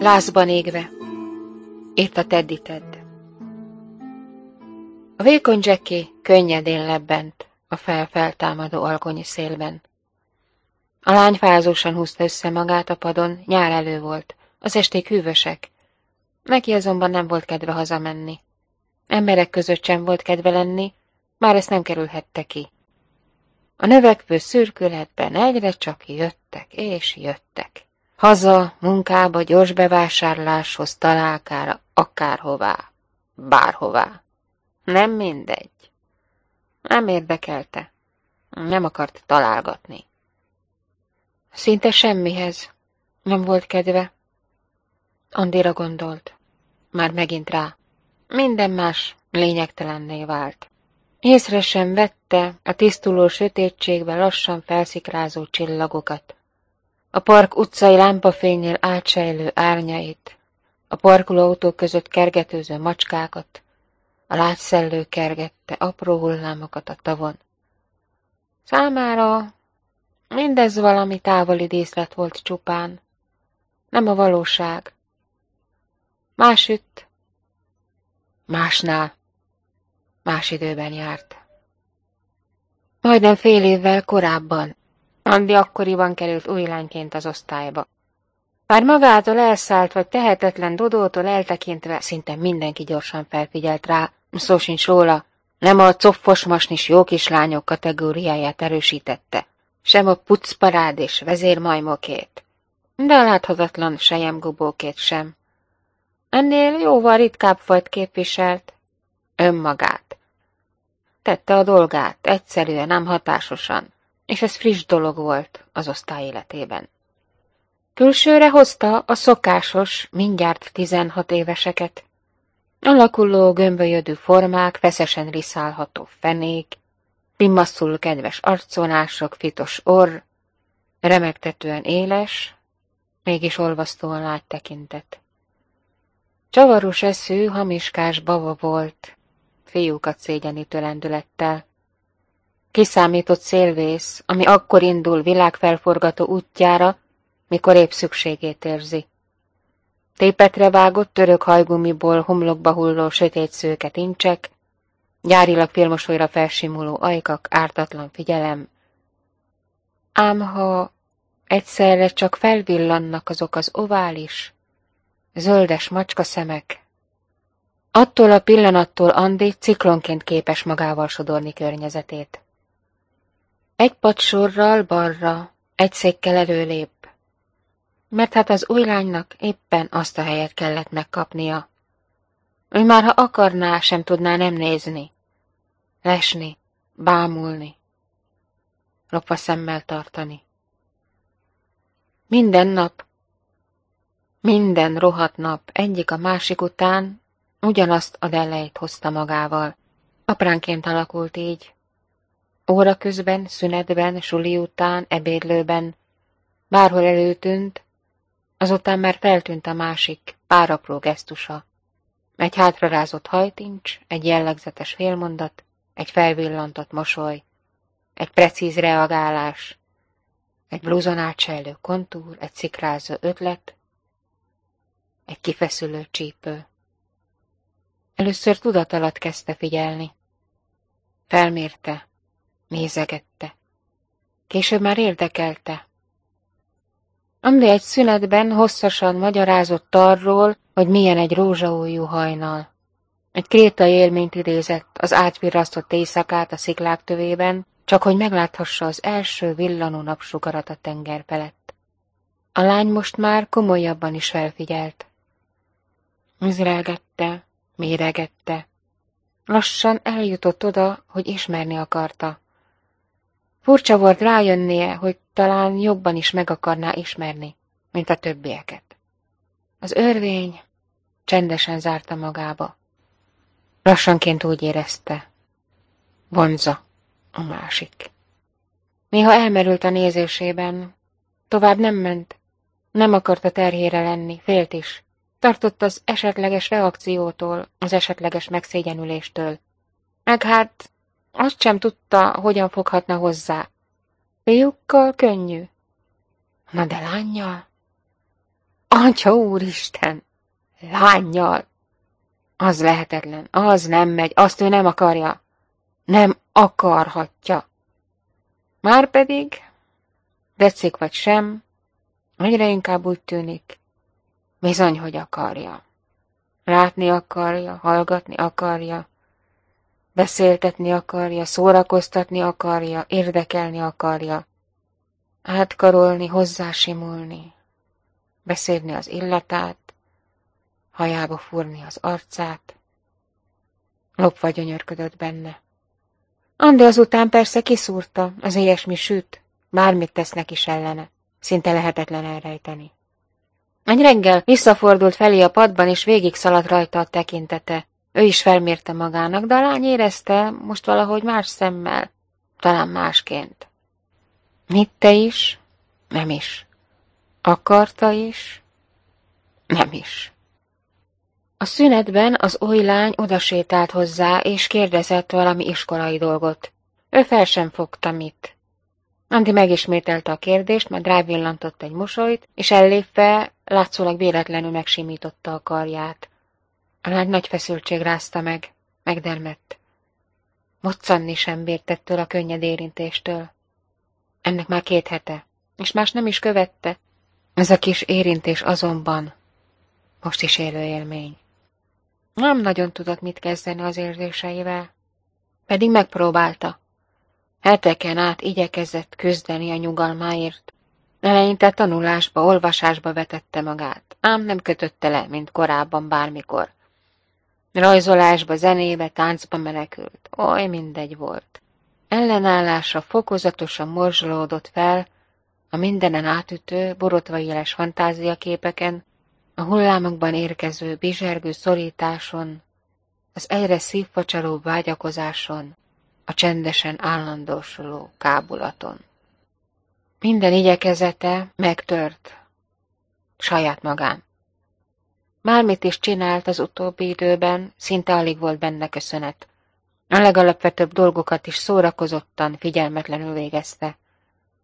Lázban égve, írta Teddy Ted. A vékony Jackie könnyedén lebbent a felfeltámadó alkonyi szélben. A lány fázósan húzta össze magát a padon, nyár elő volt, az esték hűvösek. Neki azonban nem volt kedve hazamenni. Emberek között sem volt kedve lenni, már ezt nem kerülhette ki. A növekvő szürkületben egyre csak jöttek és jöttek. Haza, munkába, gyors bevásárláshoz, találkára, akárhová, bárhová. Nem mindegy. Nem érdekelte. Nem akart találgatni. Szinte semmihez. Nem volt kedve. Andira gondolt. Már megint rá. Minden más lényegtelenné vált. Észre sem vette a tisztuló sötétségbe lassan felszikrázó csillagokat. A park utcai lámpafénynél átsejlő árnyait, a parkolóautók között kergetőző macskákat, a látszellő kergette apró hullámokat a tavon. Számára mindez valami távoli díszlet volt csupán, nem a valóság. Másütt, másnál, más időben járt. Majdnem fél évvel korábban, Andi akkoriban került új lányként az osztályba. Már magától elszállt vagy tehetetlen Dodótól eltekintve szinte mindenki gyorsan felfigyelt rá, Szó sincs róla, nem a coffos masnis jó kislányok kategóriáját erősítette, sem a pucparád és vezérmajmokét, de a láthatatlan sejemgubókét sem. Ennél jóval ritkább fajt képviselt, önmagát. Tette a dolgát, egyszerűen, nem hatásosan, és ez friss dolog volt az osztály életében. Külsőre hozta a szokásos, mindjárt tizenhat éveseket, Alakuló, gömbölyödő formák, feszesen riszálható fenék, pimmaszul kedves arconások, fitos orr, remegtetően éles, mégis olvasztóan lágy tekintet. Csavaros eszű, hamiskás baba volt, fiúkat szégyenítő lendülettel. Kiszámított szélvész, ami akkor indul világfelforgató útjára, mikor épp szükségét érzi. Tépetre vágott török hajgumiból homlokba hulló sötét szőke tincsek, gyárilag félmosolyra felsimuló ajkak, ártatlan figyelem. Ám ha egyszerre csak felvillannak azok az ovális, zöldes macska szemek, attól a pillanattól Andi ciklonként képes magával sodorni környezetét. Egy padsorral balra, egy székkel előlép, mert hát az új lánynak éppen azt a helyet kellett megkapnia. Ő már ha akarná, sem tudná nem nézni, lesni, bámulni, lopva szemmel tartani. Minden nap, minden rohadt nap egyik a másik után ugyanazt a delejt hozta magával. Apránként alakult így. Óra közben, szünetben, suli után, ebédlőben, bárhol előtűnt, Azután már feltűnt a másik, pár apró gesztusa. Egy hátrarázott hajtincs, egy jellegzetes félmondat, egy felvillantott mosoly, egy precíz reagálás, egy blúzon átsejlő kontúr, egy szikrázó ötlet, egy kifeszülő csípő. Először tudat alatt kezdte figyelni. Felmérte, nézegette. Később már érdekelte, Andi egy szünetben hosszasan magyarázott arról, hogy milyen egy rózsaújú hajnal. Egy krétai élményt idézett, az átvirrasztott éjszakát a sziklák tövében, csak hogy megláthassa az első villanó napsugarat a tenger felett. A lány most már komolyabban is felfigyelt. Mizrelgette, méregette. Lassan eljutott oda, hogy ismerni akarta. Furcsa volt rájönnie, hogy talán jobban is meg akarná ismerni, mint a többieket. Az örvény csendesen zárta magába. Lassanként úgy érezte. Vonza a másik. Néha elmerült a nézésében, tovább nem ment, nem akarta terhére lenni, félt is. Tartott az esetleges reakciótól, az esetleges megszégyenüléstől. Meg hát azt sem tudta, hogyan foghatna hozzá. Fiúkkal könnyű. Na de lányjal? Atya úristen! Lányjal! Az lehetetlen, az nem megy, azt ő nem akarja. Nem akarhatja. Márpedig, tetszik vagy sem, egyre inkább úgy tűnik, bizony, hogy akarja. Látni akarja, hallgatni akarja, beszéltetni akarja, szórakoztatni akarja, érdekelni akarja, átkarolni, hozzásimulni, beszélni az illatát, hajába fúrni az arcát. Lopva gyönyörködött benne. Andi azután persze kiszúrta, az ilyesmi süt, bármit tesznek is ellene. Szinte lehetetlen elrejteni. Egy reggel visszafordult felé a padban, és végig szaladt rajta a tekintete. Ő is felmérte magának, de a lány érezte, most valahogy más szemmel, talán másként. Hitte is, nem is. Akarta is, nem is. A szünetben az oly lány odasétált hozzá, és kérdezett valami iskolai dolgot. Ő fel sem fogta mit. Andi megismételte a kérdést, majd rávillantott egy mosolyt, és ellépve látszólag véletlenül megsimította a karját. A lány nagy feszültség rázta meg, megdermett. Moccanni sem bértettől a könnyed érintéstől. Ennek már két hete, és más nem is követte. Ez a kis érintés azonban most is élő élmény. Nem nagyon tudott mit kezdeni az érzéseivel, pedig megpróbálta. Heteken át igyekezett küzdeni a nyugalmáért. Eleinte tanulásba, olvasásba vetette magát, ám nem kötötte le, mint korábban bármikor. Rajzolásba, zenébe, táncba menekült, oly mindegy volt. Ellenállása fokozatosan morzsolódott fel, a mindenen átütő, borotva éles fantáziaképeken, a hullámokban érkező, bizsergő szorításon, az egyre szívfacsaró vágyakozáson, a csendesen állandósuló kábulaton. Minden igyekezete megtört, saját magán. Mármit is csinált az utóbbi időben, szinte alig volt benne köszönet. A legalapvetőbb dolgokat is szórakozottan, figyelmetlenül végezte.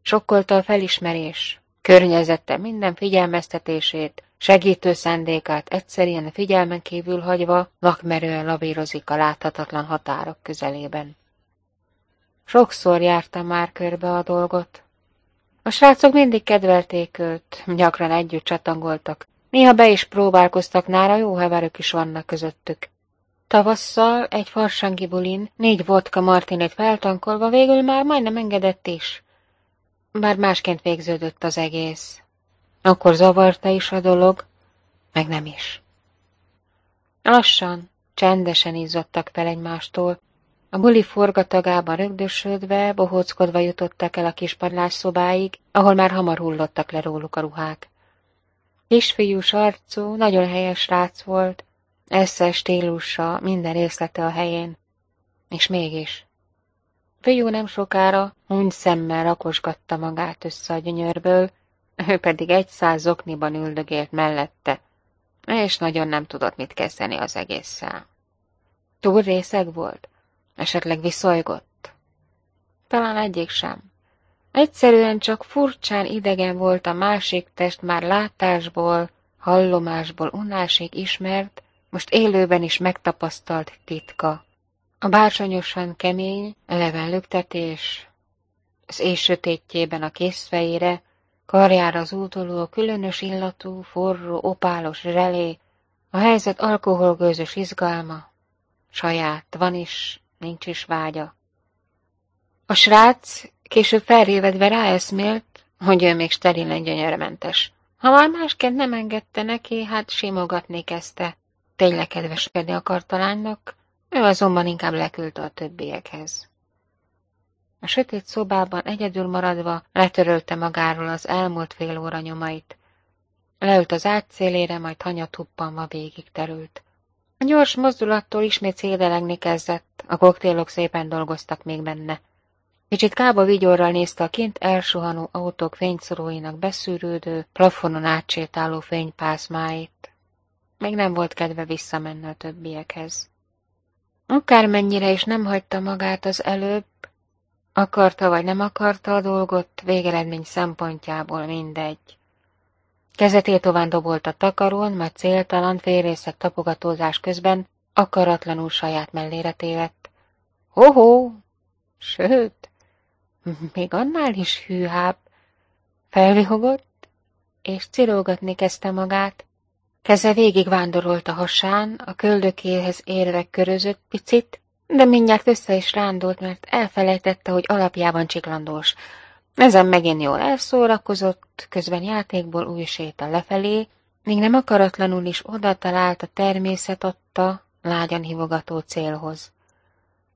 Sokkolta a felismerés, környezette minden figyelmeztetését, segítő szándékát egyszerűen a figyelmen kívül hagyva, lakmerően lavírozik a láthatatlan határok közelében. Sokszor járta már körbe a dolgot. A srácok mindig kedvelték őt, gyakran együtt csatangoltak. Néha be is próbálkoztak, nára jó heverők is vannak közöttük. Tavasszal egy farsangi bulin négy vodka martinét feltankolva végül már majdnem engedett is. Bár másként végződött az egész. Akkor zavarta is a dolog, meg nem is. Lassan, csendesen izzadtak fel egymástól, a buli forgatagában rögdösödve, bohóckodva jutottak el a kis szobáig, ahol már hamar hullottak le róluk a ruhák. Kisfiús arcú, nagyon helyes rác volt, esze stílusa, minden részlete a helyén. És mégis. Fiú nem sokára úgy szemmel rakosgatta magát össze a gyönyörből, ő pedig egy száz zokniban üldögélt mellette, és nagyon nem tudott mit kezdeni az egésszel. Túl részeg volt? Esetleg viszolygott? Talán egyik sem. Egyszerűen csak furcsán idegen volt a másik test már látásból, hallomásból unásig ismert, most élőben is megtapasztalt titka. A bársonyosan kemény, eleven lüktetés, az éj a készfejére, karjára az útoló különös illatú, forró, opálos relé, a helyzet alkoholgőzös izgalma, saját, van is, nincs is vágya. A srác később felrévedve ráeszmélt, hogy ő még sterilen gyönyörmentes. Ha már másként nem engedte neki, hát simogatni kezdte. Tényleg kedveskedni akart a lánynak, ő azonban inkább leküldte a többiekhez. A sötét szobában egyedül maradva letörölte magáról az elmúlt fél óra nyomait. Leült az ágy szélére, majd hanya tuppanva végig terült. A gyors mozdulattól ismét szédelegni kezdett, a koktélok szépen dolgoztak még benne. Kicsit kába vigyorral nézte a kint elsuhanó autók fényszoróinak beszűrődő, plafonon átsétáló fénypászmáit. Még nem volt kedve visszamenni a többiekhez. Akármennyire is nem hagyta magát az előbb, akarta vagy nem akarta a dolgot, végeredmény szempontjából mindegy. Kezetét tovább dobolt a takarón, majd céltalan, félrészek tapogatózás közben akaratlanul saját mellére tévedt. Hoho! Sőt, még annál is hűhább. Felvihogott, és cirógatni kezdte magát. Keze végig vándorolt a hasán, a köldökéhez érve körözött picit, de mindjárt össze is rándult, mert elfelejtette, hogy alapjában csiklandós. Ezen megint jól elszórakozott, közben játékból új séta lefelé, míg nem akaratlanul is oda talált a természet adta, lágyan hívogató célhoz.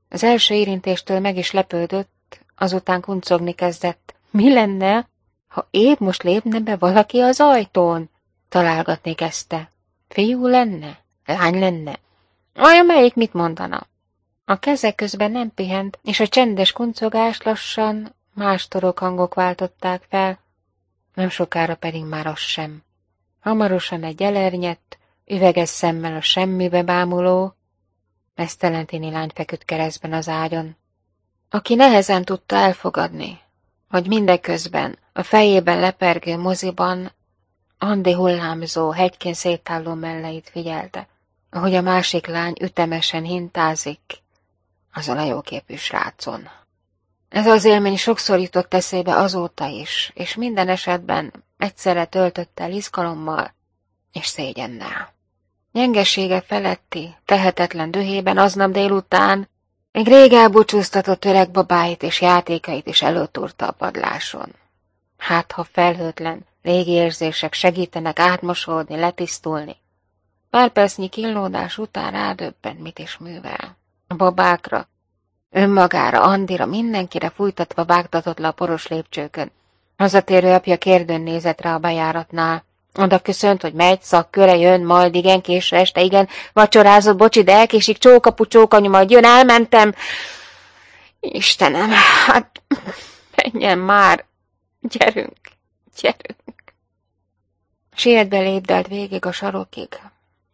Az első érintéstől meg is lepődött, azután kuncogni kezdett. Mi lenne, ha épp most lépne be valaki az ajtón? Találgatni kezdte. Fiú lenne? Lány lenne? Olyan melyik mit mondana? A keze közben nem pihent, és a csendes kuncogás lassan más hangok váltották fel, nem sokára pedig már az sem. Hamarosan egy elernyett, üveges szemmel a semmibe bámuló, mesztelentini lány feküdt keresztben az ágyon, aki nehezen tudta elfogadni, hogy mindeközben a fejében lepergő moziban Andi hullámzó, hegykén szétálló melleit figyelte, ahogy a másik lány ütemesen hintázik azon a jóképű srácon. Ez az élmény sokszor jutott eszébe azóta is, és minden esetben egyszerre töltött el izgalommal és szégyennel. Gyengesége feletti, tehetetlen dühében aznap délután még rég elbúcsúztatott öreg babáit és játékait is előtúrta a padláson. Hát, ha felhőtlen, régi érzések segítenek átmosódni, letisztulni. Pár percnyi után rádöbben, mit is művel. A babákra, önmagára, Andira, mindenkire fújtatva vágtatott le a poros lépcsőkön. Hazatérő apja kérdőn nézett rá a bejáratnál. Oda köszönt, hogy megy, szakköre jön, majd igen, késő este, igen, vacsorázott, bocsi, de elkésik, csókapu, csókanyu, majd jön, elmentem. Istenem, hát menjen már, gyerünk, gyerünk. Sietbe lépdelt végig a sarokig.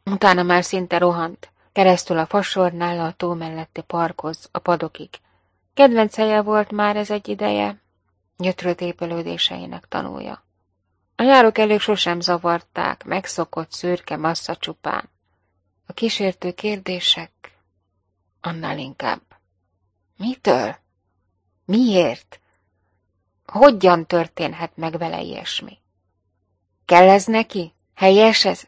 Utána már szinte rohant, keresztül a fasornál a tó melletti parkhoz, a padokig. Kedvenc helye volt már ez egy ideje, gyötrött épülődéseinek tanulja. A elég sosem zavarták, megszokott szürke massza csupán. A kísértő kérdések annál inkább. Mitől? Miért? Hogyan történhet meg vele ilyesmi? Kell ez neki? Helyes ez?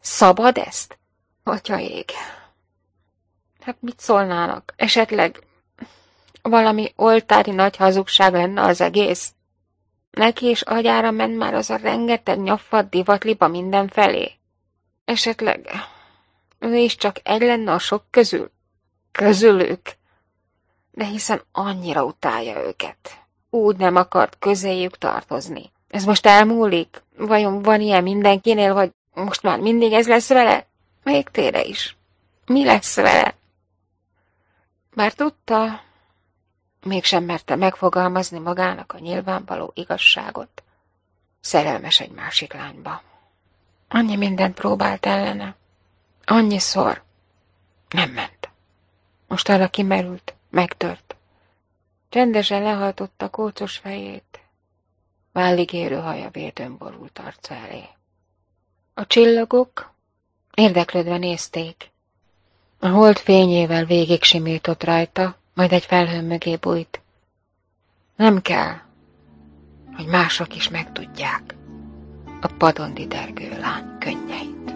Szabad ezt? Atya ég. Hát mit szólnának? Esetleg valami oltári nagy hazugság lenne az egész? Neki is agyára ment már az a rengeteg nyaffat divatliba mindenfelé. Esetleg ő is csak egy lenne a sok közül. Közülük. De hiszen annyira utálja őket. Úgy nem akart közéjük tartozni. Ez most elmúlik? Vajon van ilyen mindenkinél, vagy most már mindig ez lesz vele? Még tére is. Mi lesz vele? Már tudta, mégsem merte megfogalmazni magának a nyilvánvaló igazságot. Szerelmes egy másik lányba. Annyi mindent próbált ellene. Annyiszor. Nem ment. Most arra kimerült, megtört. Csendesen lehajtotta kócos fejét. Vállig érő haja védőn borult arca elé. A csillagok érdeklődve nézték. A hold fényével végig simított rajta, majd egy felhő mögé bújt. Nem kell, hogy mások is megtudják a padon didergő lány könnyeit.